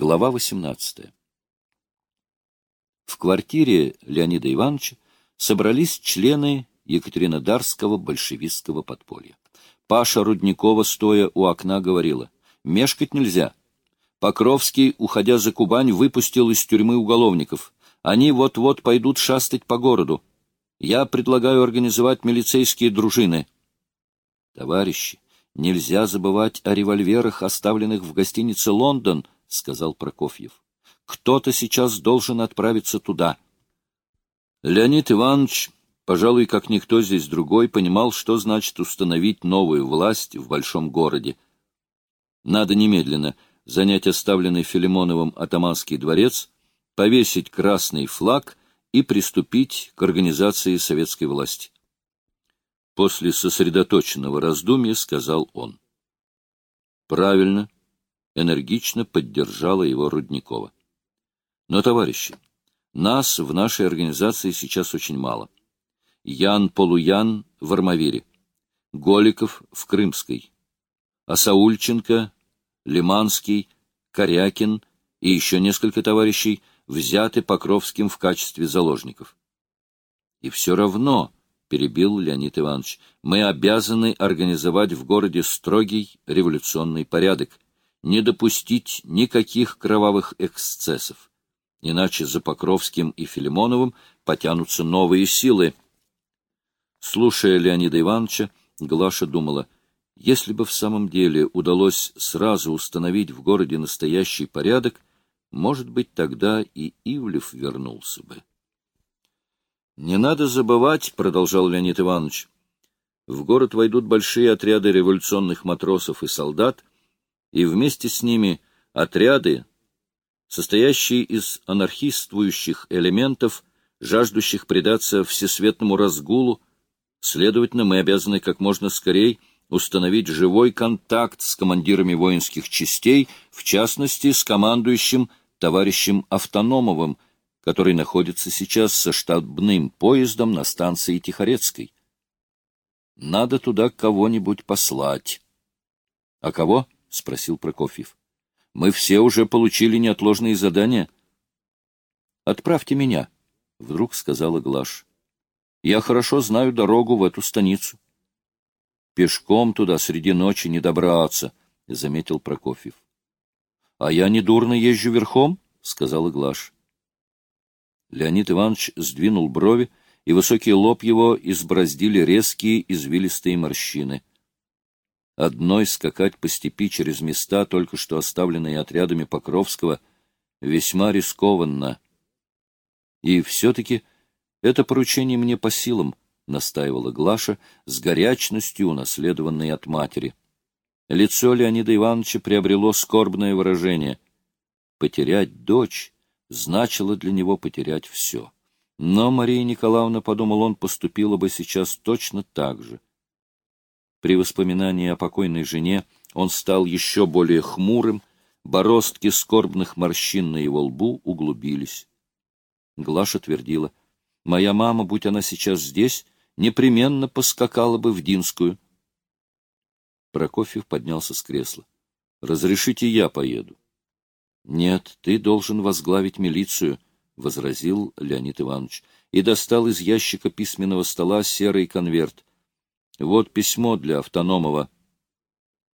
Глава 18. В квартире Леонида Ивановича собрались члены Екатеринодарского большевистского подполья. Паша Рудникова, стоя у окна, говорила, «Мешкать нельзя. Покровский, уходя за Кубань, выпустил из тюрьмы уголовников. Они вот-вот пойдут шастать по городу. Я предлагаю организовать милицейские дружины». «Товарищи, нельзя забывать о револьверах, оставленных в гостинице «Лондон», — сказал Прокофьев. Кто-то сейчас должен отправиться туда. Леонид Иванович, пожалуй, как никто здесь другой, понимал, что значит установить новую власть в большом городе. Надо немедленно занять оставленный Филимоновым атаманский дворец, повесить красный флаг и приступить к организации советской власти. После сосредоточенного раздумья сказал он. Правильно, энергично поддержала его Рудникова. Но, товарищи, нас в нашей организации сейчас очень мало. Ян Полуян в Армавире, Голиков в Крымской, Асаульченко, Лиманский, Корякин и еще несколько товарищей взяты Покровским в качестве заложников. И все равно, — перебил Леонид Иванович, — мы обязаны организовать в городе строгий революционный порядок, не допустить никаких кровавых эксцессов иначе за Покровским и Филимоновым потянутся новые силы. Слушая Леонида Ивановича, Глаша думала, если бы в самом деле удалось сразу установить в городе настоящий порядок, может быть, тогда и Ивлев вернулся бы. «Не надо забывать», — продолжал Леонид Иванович, — «в город войдут большие отряды революционных матросов и солдат, и вместе с ними отряды, состоящие из анархистствующих элементов, жаждущих предаться всесветному разгулу, следовательно, мы обязаны как можно скорее установить живой контакт с командирами воинских частей, в частности, с командующим товарищем Автономовым, который находится сейчас со штабным поездом на станции Тихорецкой. Надо туда кого-нибудь послать. — А кого? — спросил Прокофьев. Мы все уже получили неотложные задания. «Отправьте меня», — вдруг сказала Глаш. «Я хорошо знаю дорогу в эту станицу». «Пешком туда среди ночи не добраться», — заметил Прокофьев. «А я недурно езжу верхом», — сказала Глаш. Леонид Иванович сдвинул брови, и высокий лоб его избраздили резкие извилистые морщины. Одной скакать по степи через места, только что оставленные отрядами Покровского, весьма рискованно. И все-таки это поручение мне по силам, — настаивала Глаша с горячностью, унаследованной от матери. Лицо Леонида Ивановича приобрело скорбное выражение. Потерять дочь значило для него потерять все. Но Мария Николаевна, подумал он, поступила бы сейчас точно так же. При воспоминании о покойной жене он стал еще более хмурым, бороздки скорбных морщин на его лбу углубились. Глаша твердила, «Моя мама, будь она сейчас здесь, непременно поскакала бы в Динскую». Прокофьев поднялся с кресла. «Разрешите, я поеду». «Нет, ты должен возглавить милицию», — возразил Леонид Иванович, и достал из ящика письменного стола серый конверт. Вот письмо для Автономова.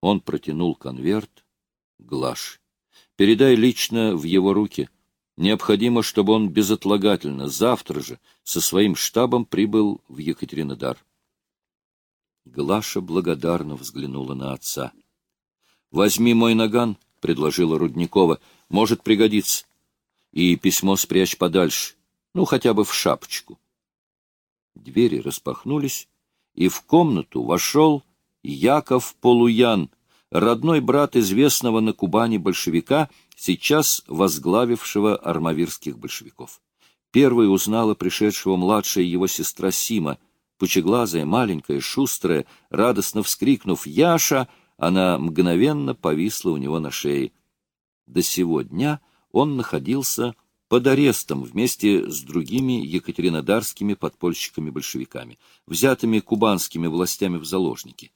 Он протянул конверт. Глаш. Передай лично в его руки. Необходимо, чтобы он безотлагательно, завтра же, со своим штабом прибыл в Екатеринодар. Глаша благодарно взглянула на отца. — Возьми мой наган, — предложила Рудникова, — может пригодиться. И письмо спрячь подальше, ну, хотя бы в шапочку. Двери распахнулись, и в комнату вошел Яков Полуян, родной брат известного на Кубани большевика, сейчас возглавившего армавирских большевиков. Первой узнала пришедшего младшая его сестра Сима, пучеглазая, маленькая, шустрая, радостно вскрикнув «Яша!», она мгновенно повисла у него на шее. До сего дня он находился под арестом вместе с другими екатеринодарскими подпольщиками-большевиками, взятыми кубанскими властями в заложники.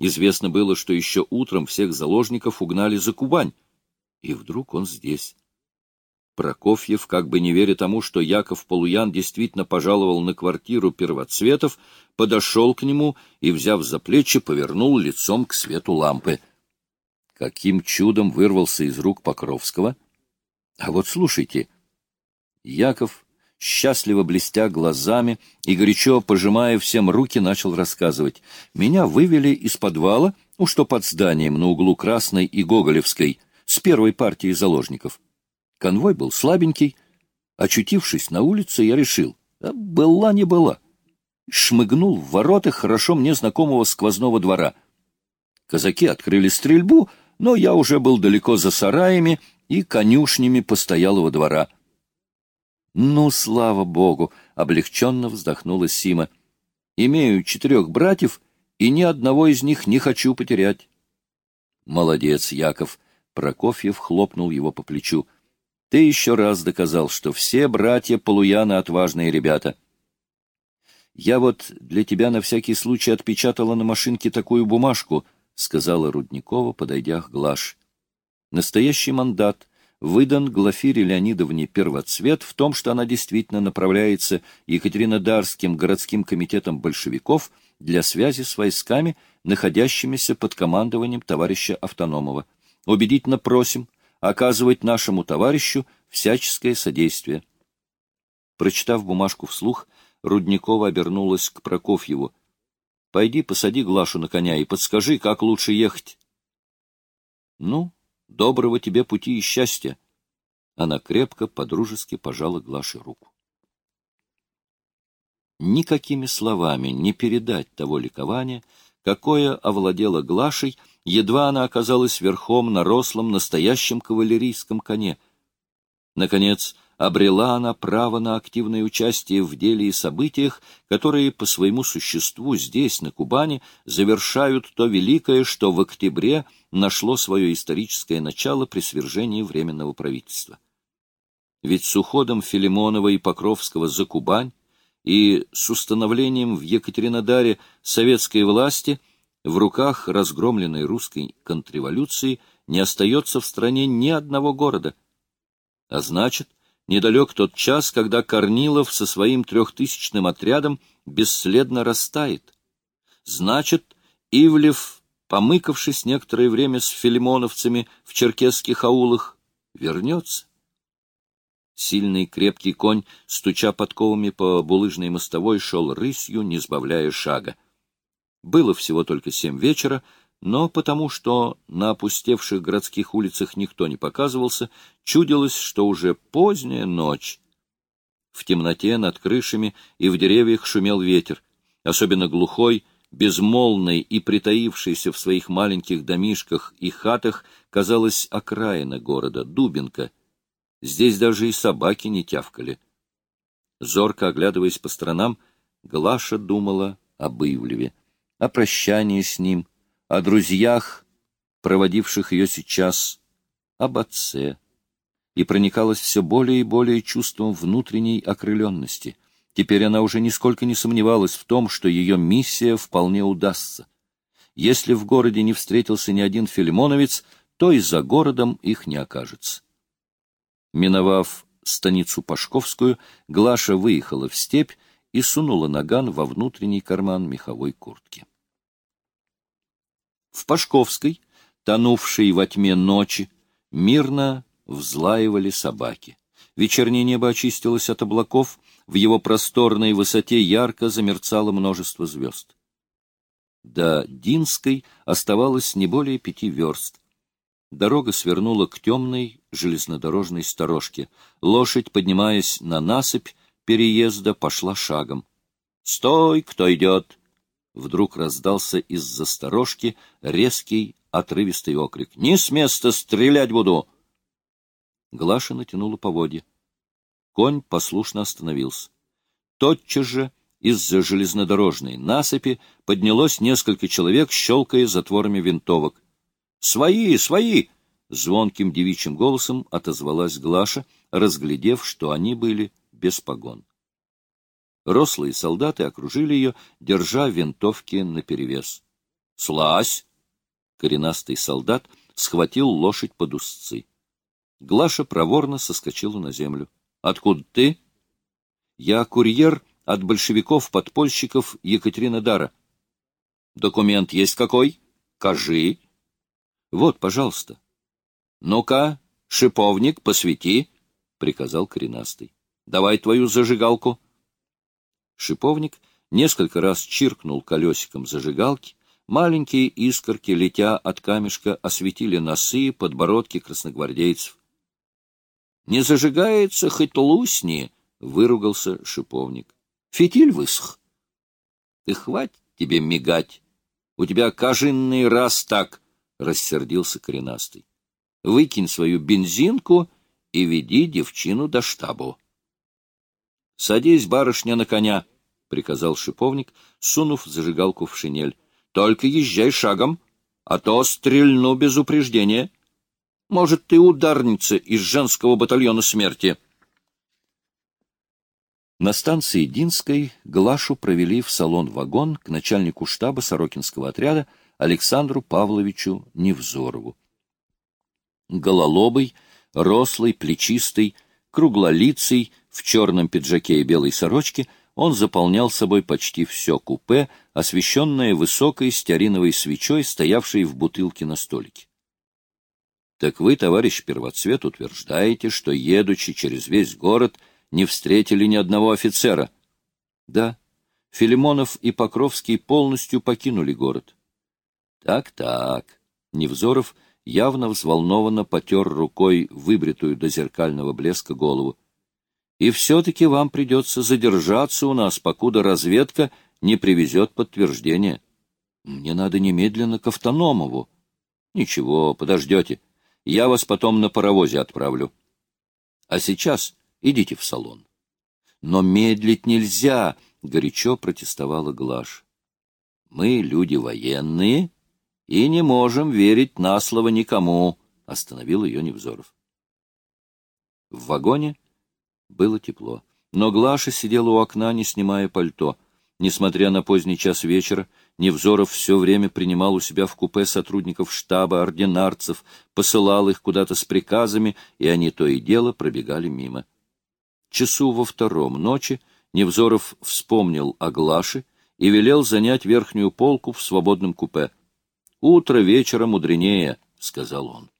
Известно было, что еще утром всех заложников угнали за Кубань. И вдруг он здесь. Прокофьев, как бы не веря тому, что Яков Полуян действительно пожаловал на квартиру первоцветов, подошел к нему и, взяв за плечи, повернул лицом к свету лампы. Каким чудом вырвался из рук Покровского? А вот слушайте. Яков, счастливо блестя глазами и горячо пожимая всем руки, начал рассказывать. Меня вывели из подвала, ну что под зданием на углу Красной и Гоголевской, с первой партией заложников. Конвой был слабенький. Очутившись на улице, я решил, а была не была. Шмыгнул в ворота хорошо мне знакомого сквозного двора. Казаки открыли стрельбу, но я уже был далеко за сараями и конюшнями постоялого двора. «Ну, слава богу!» — облегченно вздохнула Сима. «Имею четырех братьев, и ни одного из них не хочу потерять». «Молодец, Яков!» — Прокофьев хлопнул его по плечу. Ты еще раз доказал, что все братья Полуяна отважные ребята. Я вот для тебя на всякий случай отпечатала на машинке такую бумажку, — сказала Рудникова, подойдя к Глаш. Настоящий мандат выдан Глафире Леонидовне Первоцвет в том, что она действительно направляется Екатеринодарским городским комитетом большевиков для связи с войсками, находящимися под командованием товарища Автономова. Убедительно просим — оказывать нашему товарищу всяческое содействие. Прочитав бумажку вслух, Рудникова обернулась к Прокофьеву. — Пойди посади Глашу на коня и подскажи, как лучше ехать. — Ну, доброго тебе пути и счастья. Она крепко, подружески пожала Глаше руку. Никакими словами не передать того ликования, какое овладело Глашей, едва она оказалась верхом на рослом настоящем кавалерийском коне. Наконец, обрела она право на активное участие в деле и событиях, которые по своему существу здесь, на Кубани, завершают то великое, что в октябре нашло свое историческое начало при свержении Временного правительства. Ведь с уходом Филимонова и Покровского за Кубань и с установлением в Екатеринодаре советской власти в руках разгромленной русской контрреволюции не остается в стране ни одного города. А значит, недалек тот час, когда Корнилов со своим трехтысячным отрядом бесследно растает. Значит, Ивлев, помыкавшись некоторое время с филимоновцами в черкесских аулах, вернется. Сильный крепкий конь, стуча подковами по булыжной мостовой, шел рысью, не сбавляя шага. Было всего только семь вечера, но потому что на опустевших городских улицах никто не показывался, чудилось, что уже поздняя ночь. В темноте над крышами и в деревьях шумел ветер, особенно глухой, безмолвный и притаившийся в своих маленьких домишках и хатах, казалась окраина города, Дубинка — Здесь даже и собаки не тявкали. Зорко оглядываясь по сторонам, Глаша думала об Ивлеве, о прощании с ним, о друзьях, проводивших ее сейчас, об отце, и проникалась все более и более чувством внутренней окрыленности. Теперь она уже нисколько не сомневалась в том, что ее миссия вполне удастся. Если в городе не встретился ни один филимоновец, то и за городом их не окажется. Миновав станицу Пашковскую, Глаша выехала в степь и сунула наган во внутренний карман меховой куртки. В Пашковской, тонувшей во тьме ночи, мирно взлаивали собаки. Вечернее небо очистилось от облаков, в его просторной высоте ярко замерцало множество звезд. До Динской оставалось не более пяти верст, Дорога свернула к темной железнодорожной сторожке. Лошадь, поднимаясь на насыпь переезда, пошла шагом. «Стой, кто идет!» Вдруг раздался из-за сторожки резкий, отрывистый окрик. «Не с места стрелять буду!» Глаша натянула поводья. Конь послушно остановился. Тотчас же из-за железнодорожной насыпи поднялось несколько человек, щелкая затворами винтовок. «Свои, свои!» — звонким девичьим голосом отозвалась Глаша, разглядев, что они были без погон. Рослые солдаты окружили ее, держа винтовки наперевес. «Слазь!» — коренастый солдат схватил лошадь под узцы. Глаша проворно соскочила на землю. — Откуда ты? — Я курьер от большевиков-подпольщиков Екатеринодара. — Документ есть какой? — Кажи. — Вот, пожалуйста. — Ну-ка, шиповник, посвети, — приказал коренастый. — Давай твою зажигалку. Шиповник несколько раз чиркнул колесиком зажигалки, маленькие искорки, летя от камешка, осветили носы, подбородки красногвардейцев. — Не зажигается, хоть лусни, — выругался шиповник. — Фитиль высох. — Ты хватит тебе мигать. У тебя кажинный раз так, — рассердился коренастый. — Выкинь свою бензинку и веди девчину до штабу. — Садись, барышня, на коня, — приказал шиповник, сунув зажигалку в шинель. — Только езжай шагом, а то стрельну без упреждения. — может, ты ударница из женского батальона смерти. На станции Динской Глашу провели в салон-вагон к начальнику штаба Сорокинского отряда Александру Павловичу Невзорову. Гололобый, рослый, плечистый, круглолицый, в черном пиджаке и белой сорочке, он заполнял собой почти все купе, освещенное высокой стеариновой свечой, стоявшей в бутылке на столике. Так вы, товарищ первоцвет, утверждаете, что, едучи через весь город, не встретили ни одного офицера? Да. Филимонов и Покровский полностью покинули город. Так-так. Невзоров явно взволнованно потер рукой выбритую до зеркального блеска голову. И все-таки вам придется задержаться у нас, покуда разведка не привезет подтверждение. Мне надо немедленно к Автономову. Ничего, подождете. Я вас потом на паровозе отправлю. А сейчас идите в салон. Но медлить нельзя, — горячо протестовала Глаш. Мы люди военные и не можем верить на слово никому, — остановил ее Невзоров. В вагоне было тепло, но Глаша сидела у окна, не снимая пальто. Несмотря на поздний час вечера, Невзоров все время принимал у себя в купе сотрудников штаба, ординарцев, посылал их куда-то с приказами, и они то и дело пробегали мимо. Часу во втором ночи Невзоров вспомнил о Глаше и велел занять верхнюю полку в свободном купе. «Утро вечера мудренее», — сказал он.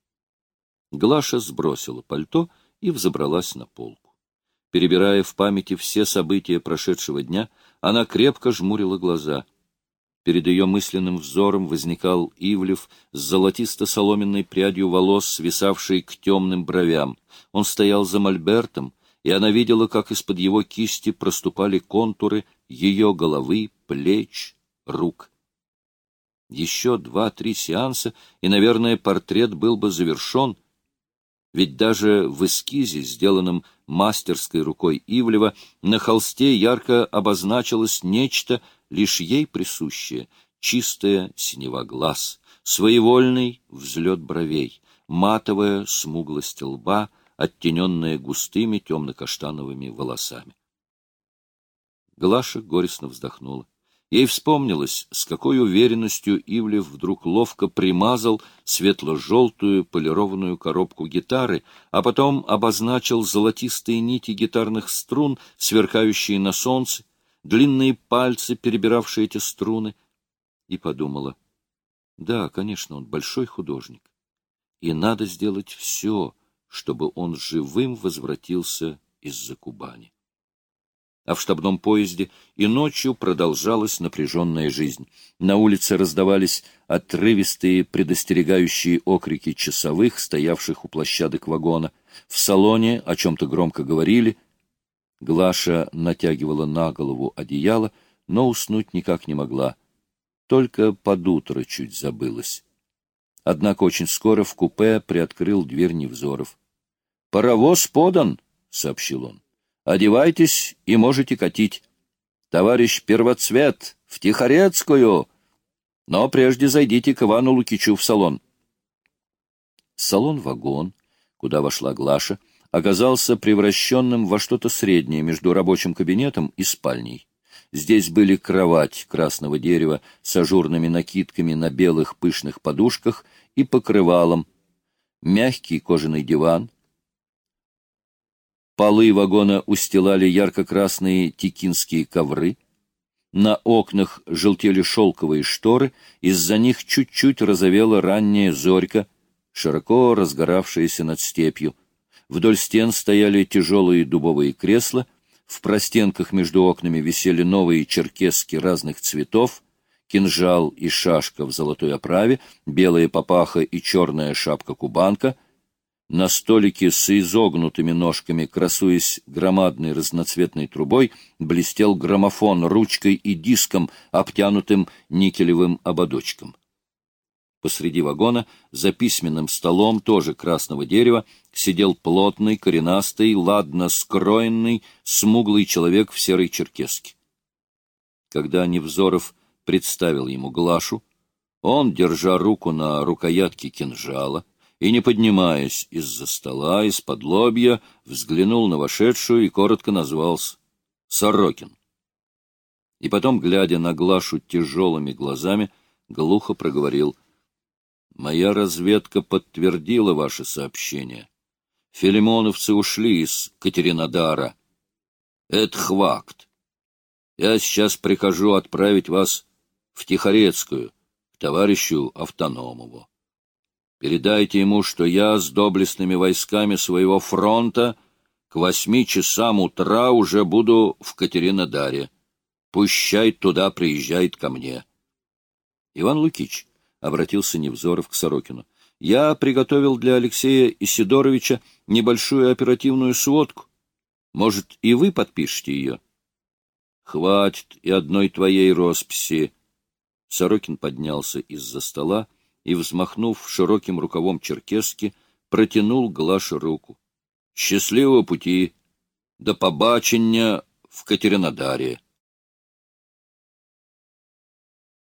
Глаша сбросила пальто и взобралась на полку. Перебирая в памяти все события прошедшего дня, она крепко жмурила глаза. Перед ее мысленным взором возникал Ивлев с золотисто-соломенной прядью волос, свисавшей к темным бровям. Он стоял за мольбертом, и она видела, как из-под его кисти проступали контуры ее головы, плеч, рук. Еще два-три сеанса, и, наверное, портрет был бы завершен, ведь даже в эскизе, сделанном мастерской рукой Ивлева, на холсте ярко обозначилось нечто, лишь ей присущее, чистая синева глаз, своевольный взлет бровей, матовая смуглость лба, оттененная густыми темно-каштановыми волосами. Глаша горестно вздохнула. Ей вспомнилось, с какой уверенностью Ивлев вдруг ловко примазал светло-желтую полированную коробку гитары, а потом обозначил золотистые нити гитарных струн, сверкающие на солнце, длинные пальцы, перебиравшие эти струны, и подумала, да, конечно, он большой художник, и надо сделать все, чтобы он живым возвратился из-за Кубани а в штабном поезде и ночью продолжалась напряженная жизнь. На улице раздавались отрывистые предостерегающие окрики часовых, стоявших у площадок вагона. В салоне о чем-то громко говорили. Глаша натягивала на голову одеяло, но уснуть никак не могла. Только под утро чуть забылась. Однако очень скоро в купе приоткрыл дверь Невзоров. — Паровоз подан, — сообщил он. Одевайтесь и можете катить. Товарищ Первоцвет, в Тихорецкую! Но прежде зайдите к Ивану Лукичу в салон. Салон-вагон, куда вошла Глаша, оказался превращенным во что-то среднее между рабочим кабинетом и спальней. Здесь были кровать красного дерева с ажурными накидками на белых пышных подушках и покрывалом, мягкий кожаный диван, Полы вагона устилали ярко-красные текинские ковры. На окнах желтели шелковые шторы, из-за них чуть-чуть розовела ранняя зорька, широко разгоравшаяся над степью. Вдоль стен стояли тяжелые дубовые кресла, в простенках между окнами висели новые черкески разных цветов, кинжал и шашка в золотой оправе, белая папаха и черная шапка-кубанка. На столике с изогнутыми ножками, красуясь громадной разноцветной трубой, блестел граммофон ручкой и диском, обтянутым никелевым ободочком. Посреди вагона, за письменным столом, тоже красного дерева, сидел плотный, коренастый, ладно скроенный, смуглый человек в серой черкеске. Когда Невзоров представил ему Глашу, он, держа руку на рукоятке кинжала и, не поднимаясь из-за стола, из-под лобья, взглянул на вошедшую и коротко назвался Сорокин. И потом, глядя на Глашу тяжелыми глазами, глухо проговорил — Моя разведка подтвердила ваше сообщение. Филимоновцы ушли из Катеринодара. Это хвакт. Я сейчас прихожу отправить вас в Тихорецкую, к товарищу Автономову. Передайте ему, что я с доблестными войсками своего фронта к восьми часам утра уже буду в Катеринодаре. Пущай туда приезжает ко мне. Иван Лукич, обратился Невзоров к Сорокину. Я приготовил для Алексея Исидоровича небольшую оперативную сводку. Может, и вы подпишете ее? Хватит и одной твоей росписи. Сорокин поднялся из-за стола и, взмахнув широким рукавом черкески, протянул Глаше руку. Счастливого пути! До побачення в Катеринодаре!